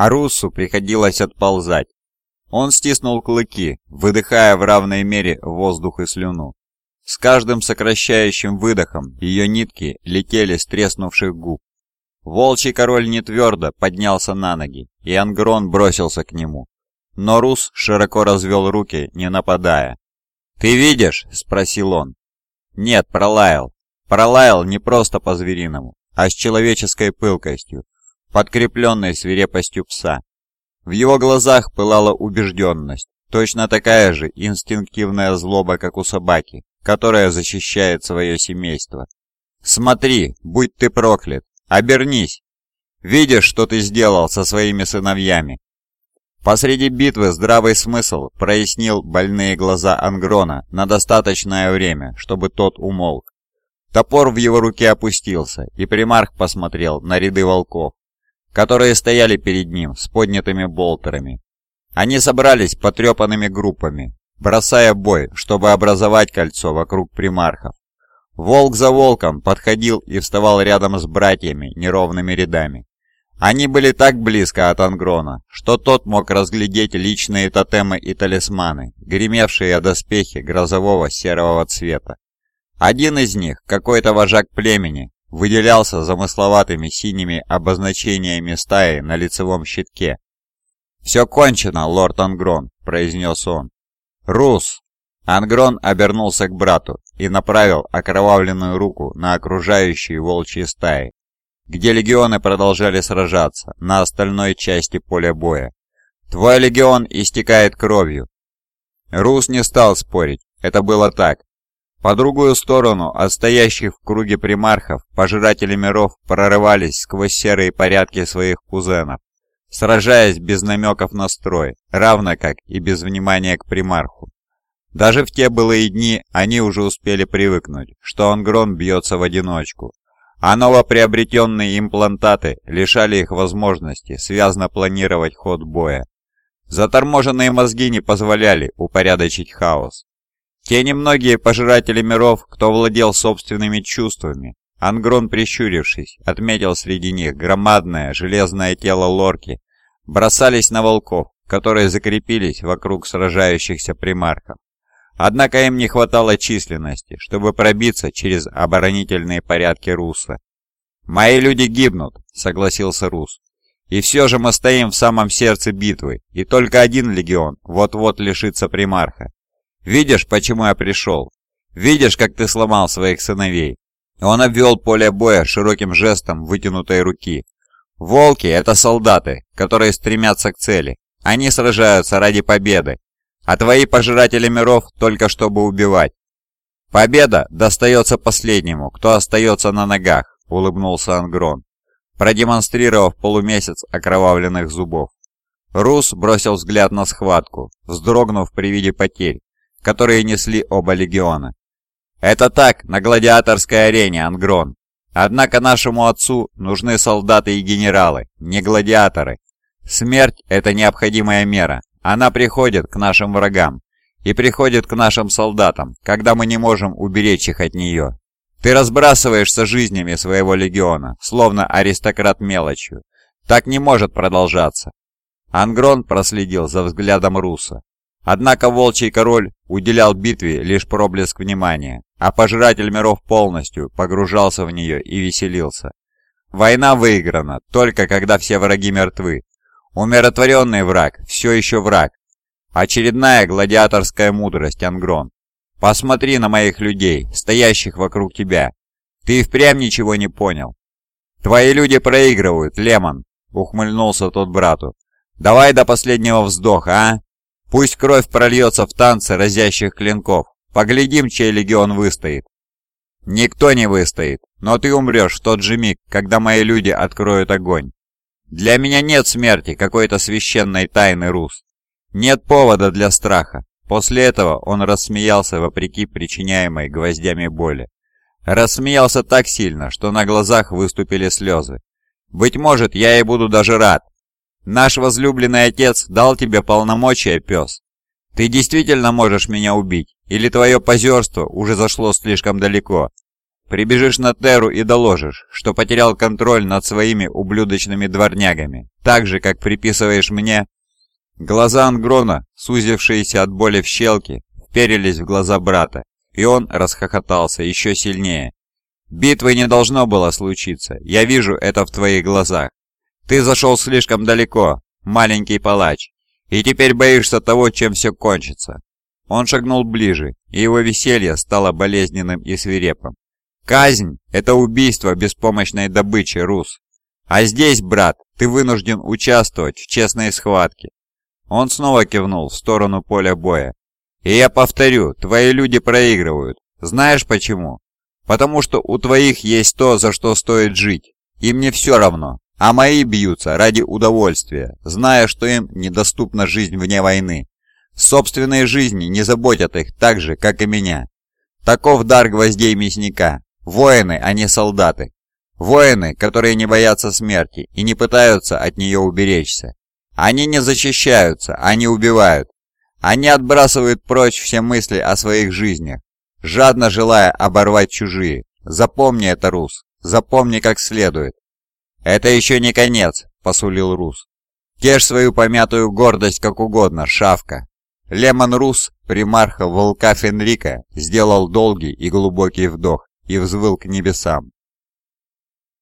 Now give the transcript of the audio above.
а Руссу приходилось отползать. Он стиснул клыки, выдыхая в равной мере воздух и слюну. С каждым сокращающим выдохом ее нитки летели с треснувших губ. Волчий король не твердо поднялся на ноги, и Ангрон бросился к нему. Но Рус широко развел руки, не нападая. «Ты видишь?» — спросил он. «Нет, пролаял. Пролаял не просто по-звериному, а с человеческой пылкостью, подкрепленной свирепостью пса. В его глазах пылала убежденность, точно такая же инстинктивная злоба, как у собаки, которая защищает свое семейство. «Смотри, будь ты проклят! Обернись! Видишь, что ты сделал со своими сыновьями?» Посреди битвы здравый смысл прояснил больные глаза Ангрона на достаточное время, чтобы тот умолк. Топор в его руке опустился, и примарх посмотрел на ряды волков, которые стояли перед ним с поднятыми болтерами. Они собрались потрепанными группами, бросая бой, чтобы образовать кольцо вокруг примархов. Волк за волком подходил и вставал рядом с братьями неровными рядами. Они были так близко от Ангрона, что тот мог разглядеть личные тотемы и талисманы, гремевшие о доспехи грозового серого цвета. Один из них, какой-то вожак племени, выделялся замысловатыми синими обозначениями стаи на лицевом щитке. «Все кончено, лорд Ангрон», — произнес он. «Рус!» Ангрон обернулся к брату и направил окровавленную руку на окружающие волчьи стаи, где легионы продолжали сражаться на остальной части поля боя. «Твой легион истекает кровью!» Рус не стал спорить, это было так. По другую сторону от стоящих в круге примархов пожиратели миров прорывались сквозь серые порядки своих кузенов, сражаясь без намеков на строй, равно как и без внимания к примарху. Даже в те былые дни они уже успели привыкнуть, что Ангрон бьется в одиночку, а новоприобретенные имплантаты лишали их возможности связно планировать ход боя. Заторможенные мозги не позволяли упорядочить хаос. Те немногие пожиратели миров, кто владел собственными чувствами, Ангрон, прищурившись, отметил среди них громадное железное тело лорки, бросались на волков, которые закрепились вокруг сражающихся примархов. Однако им не хватало численности, чтобы пробиться через оборонительные порядки Руса. «Мои люди гибнут», — согласился Рус. «И все же мы стоим в самом сердце битвы, и только один легион вот-вот лишится примарха. Видишь, почему я пришел? Видишь, как ты сломал своих сыновей?» Он обвел поле боя широким жестом вытянутой руки. «Волки — это солдаты, которые стремятся к цели. Они сражаются ради победы. А твои пожиратели миров только чтобы убивать. Победа достается последнему, кто остается на ногах», — улыбнулся Ангрон, продемонстрировав полумесяц окровавленных зубов. Рус бросил взгляд на схватку, вздрогнув при виде потерь, которые несли оба легиона. «Это так, на гладиаторской арене, Ангрон. Однако нашему отцу нужны солдаты и генералы, не гладиаторы. Смерть – это необходимая мера. Она приходит к нашим врагам и приходит к нашим солдатам, когда мы не можем уберечь их от нее. Ты разбрасываешься жизнями своего легиона, словно аристократ мелочью. Так не может продолжаться. Ангрон проследил за взглядом Руса. Однако Волчий Король уделял битве лишь проблеск внимания, а Пожиратель Миров полностью погружался в нее и веселился. Война выиграна только когда все враги мертвы. Умиротворенный враг все еще враг. Очередная гладиаторская мудрость, Ангрон. Посмотри на моих людей, стоящих вокруг тебя. Ты впрямь ничего не понял. Твои люди проигрывают, Лемон, ухмыльнулся тот брату. Давай до последнего вздоха, а? Пусть кровь прольется в танце разящих клинков. Поглядим, чей легион выстоит. Никто не выстоит, но ты умрешь в тот же миг, когда мои люди откроют огонь. Для меня нет смерти какой-то священной тайны, Рус. Нет повода для страха. После этого он рассмеялся вопреки причиняемой гвоздями боли. Рассмеялся так сильно, что на глазах выступили слезы. «Быть может, я и буду даже рад, Наш возлюбленный отец дал тебе полномочия, пес. Ты действительно можешь меня убить, или твое позерство уже зашло слишком далеко? Прибежишь на Терру и доложишь, что потерял контроль над своими ублюдочными дворнягами, так же, как приписываешь мне...» Глаза Ангрона, сузившиеся от боли в щелке, вперились в глаза брата, и он расхохотался еще сильнее. «Битвы не должно было случиться, я вижу это в твоих глазах. Ты зашел слишком далеко, маленький палач, и теперь боишься того, чем все кончится». Он шагнул ближе, и его веселье стало болезненным и свирепым. Казнь – это убийство беспомощной добычи, Рус. А здесь, брат, ты вынужден участвовать в честной схватке. Он снова кивнул в сторону поля боя. И я повторю, твои люди проигрывают. Знаешь почему? Потому что у твоих есть то, за что стоит жить. Им не все равно. А мои бьются ради удовольствия, зная, что им недоступна жизнь вне войны. Собственные жизни не заботят их так же, как и меня. Таков дар гвоздей мясника. Воины, а не солдаты. Воины, которые не боятся смерти и не пытаются от нее уберечься. Они не защищаются, они убивают. Они отбрасывают прочь все мысли о своих жизнях, жадно желая оборвать чужие. Запомни это, Рус. Запомни как следует. «Это еще не конец», — посулил Рус. «Тешь свою помятую гордость как угодно, шавка». Лемон Рус, примарха волка Фенрика, сделал долгий и глубокий вдох и взвыл к небесам.